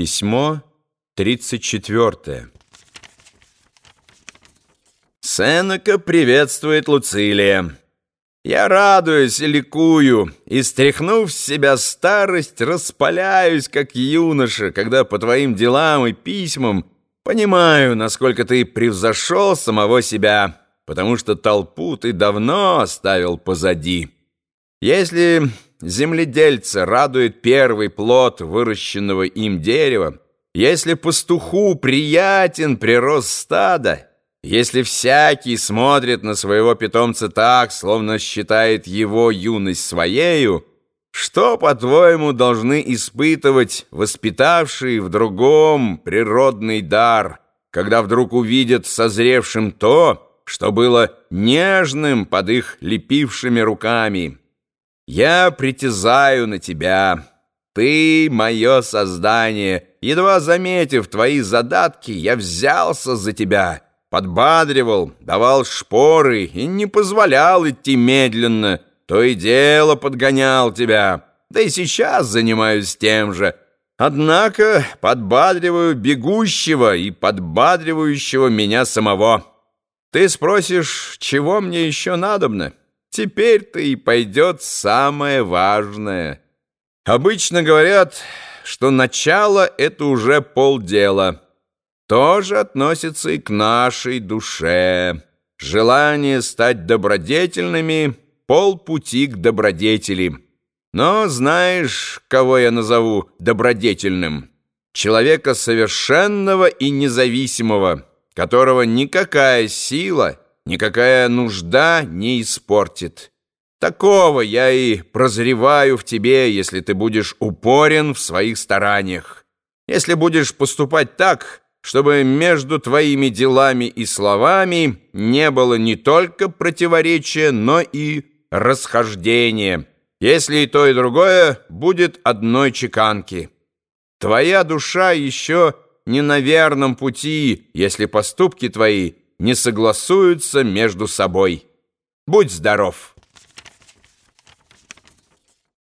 Письмо 34. Сенека приветствует Луцилия. Я радуюсь ликую, и, стряхнув с себя старость, распаляюсь, как юноша, когда по твоим делам и письмам понимаю, насколько ты превзошел самого себя, потому что толпу ты давно оставил позади. Если земледельца радует первый плод выращенного им дерева, если пастуху приятен прирост стада, если всякий смотрит на своего питомца так, словно считает его юность своею, что, по-твоему, должны испытывать воспитавшие в другом природный дар, когда вдруг увидят созревшим то, что было нежным под их лепившими руками? Я притязаю на тебя. Ты — мое создание. Едва заметив твои задатки, я взялся за тебя, подбадривал, давал шпоры и не позволял идти медленно. То и дело подгонял тебя. Да и сейчас занимаюсь тем же. Однако подбадриваю бегущего и подбадривающего меня самого. Ты спросишь, чего мне еще надобно? Теперь-то и пойдет самое важное. Обычно говорят, что начало — это уже полдела. Тоже относится и к нашей душе. Желание стать добродетельными — полпути к добродетели. Но знаешь, кого я назову добродетельным? Человека совершенного и независимого, которого никакая сила — никакая нужда не испортит. Такого я и прозреваю в тебе, если ты будешь упорен в своих стараниях. Если будешь поступать так, чтобы между твоими делами и словами не было не только противоречия, но и расхождения. Если и то, и другое будет одной чеканки. Твоя душа еще не на верном пути, если поступки твои не согласуются между собой. Будь здоров!